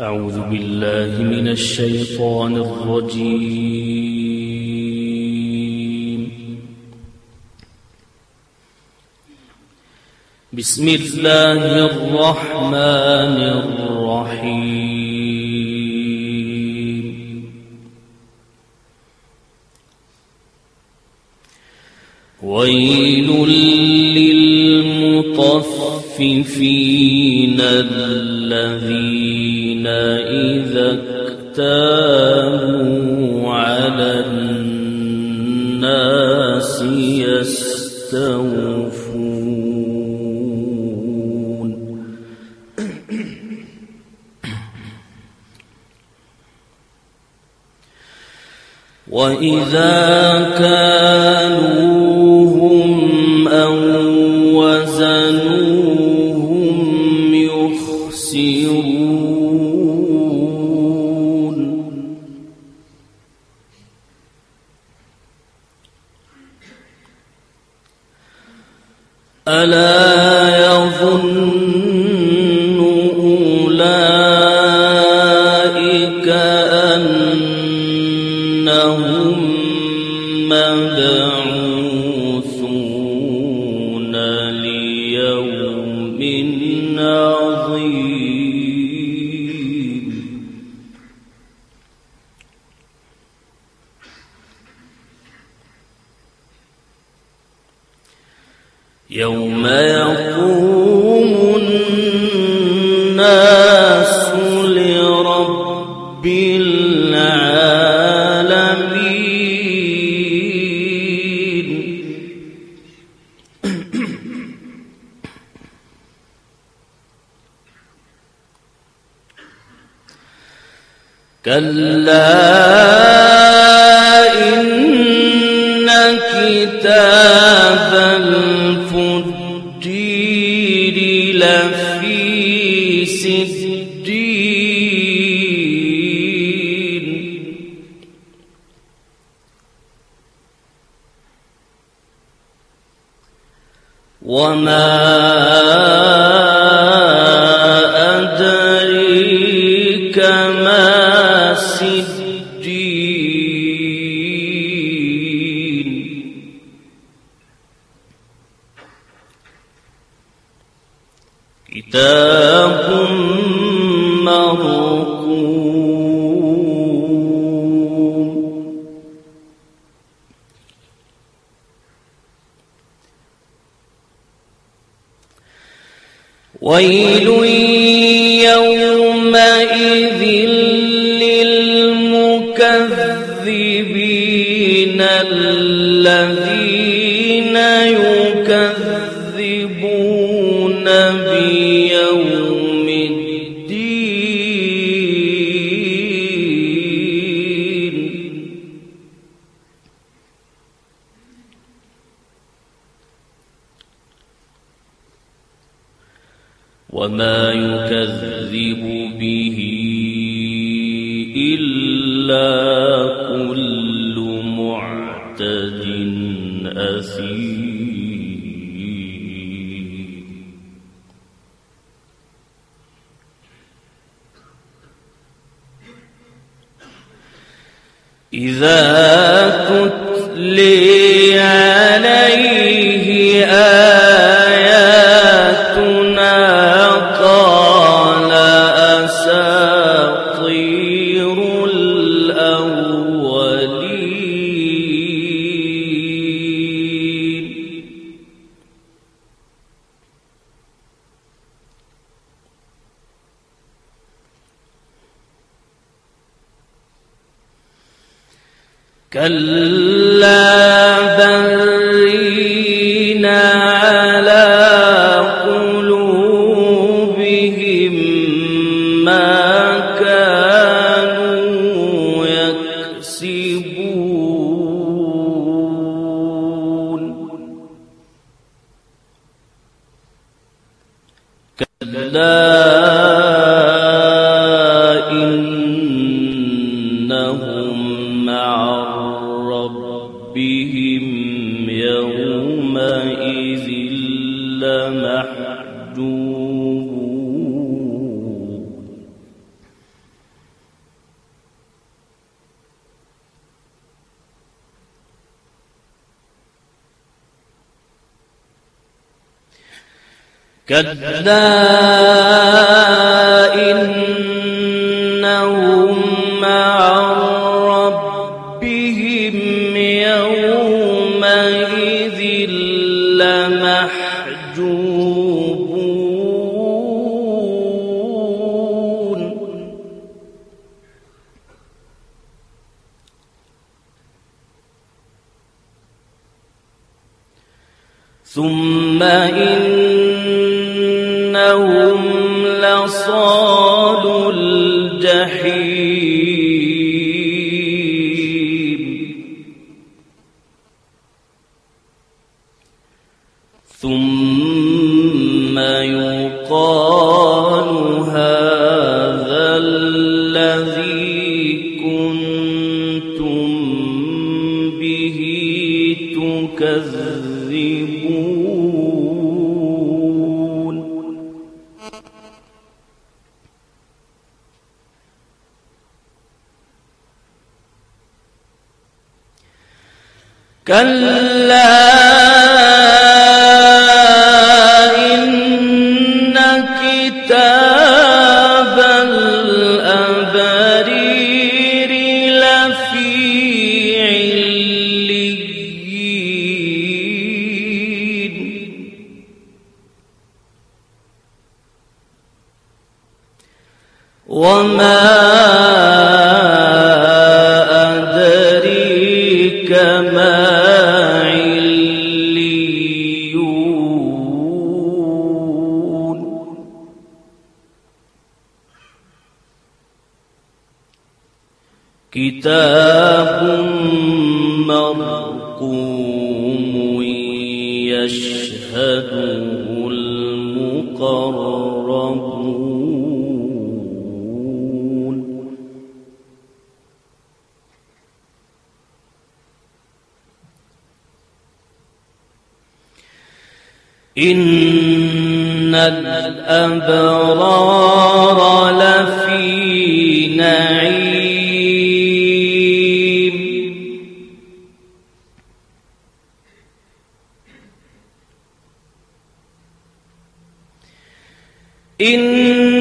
أعوذ بالله من الشيطان الرجيم. بسم الله الرحمن الرحيم. ويل للمطففين الذين إذا اكتالوا على الناس يستوفون. وإذا كانوهم يوم يقوم الناس لرب العالمين. كلا إن كتاب وما ويل يومئذ أثيم إذا تتلي عليه آياتنا قال أساطير. كلا برين على قلوبهم ما كانوا يكسبون كلا إنهم عن ربهم يومئذ لمحجوب كذاب ثم إنهم لصال الجحيم ثم يقال هذا الذي كلا إن كتاب الأبرير لفي عليين. وما أدريك ما كتاب مرقوم يشهده المقربون إن الأبرار لفي نعيم إن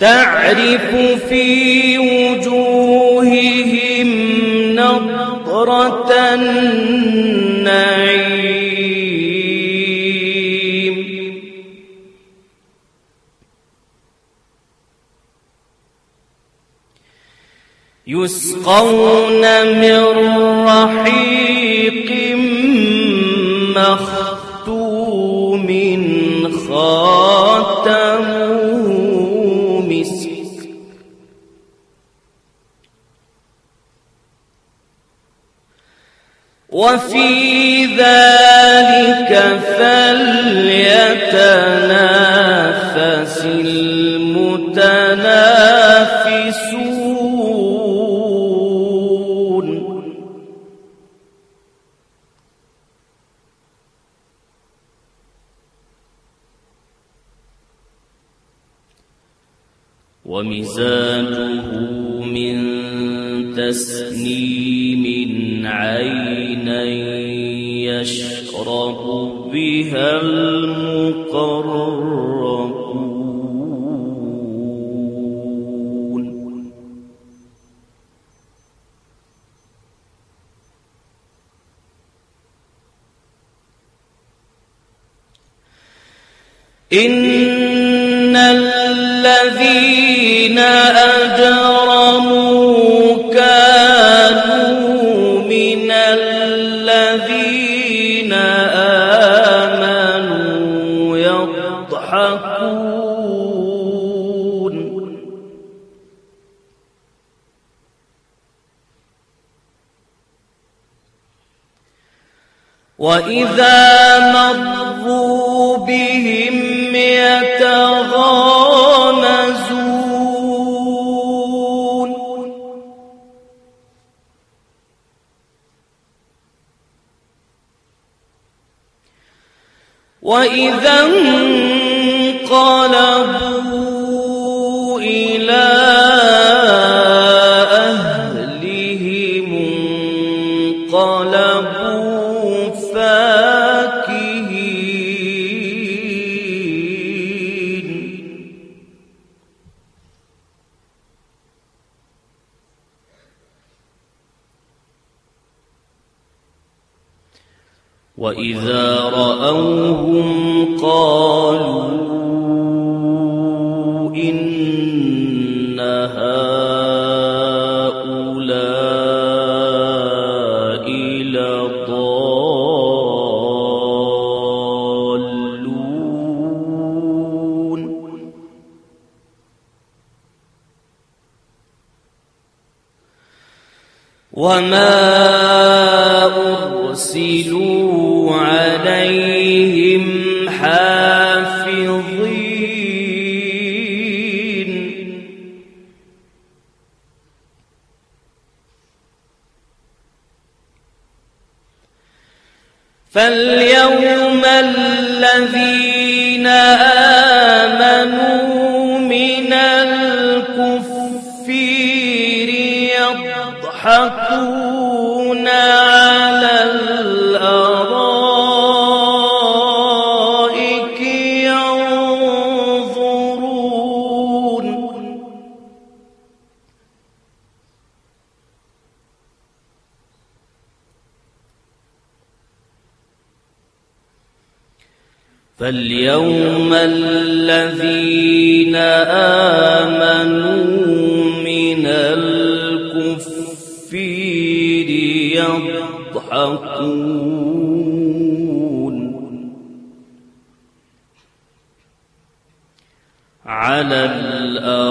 تعرف في وجوههم نضرة النعيم. يسقون من رحيق فليتنافس المتنافسون. ومزاجه من تسنيم عينا يشرب بها المقربون. إن الذين أجرموا وإذا مروا وإذا رأوهم قالوا إن هؤلاء لضالون وما أرسلوا فاليوم الذين آمنوا من الكفير يضحكون فاليوم الذين آمنوا من الكفير يضحكون على الأرائك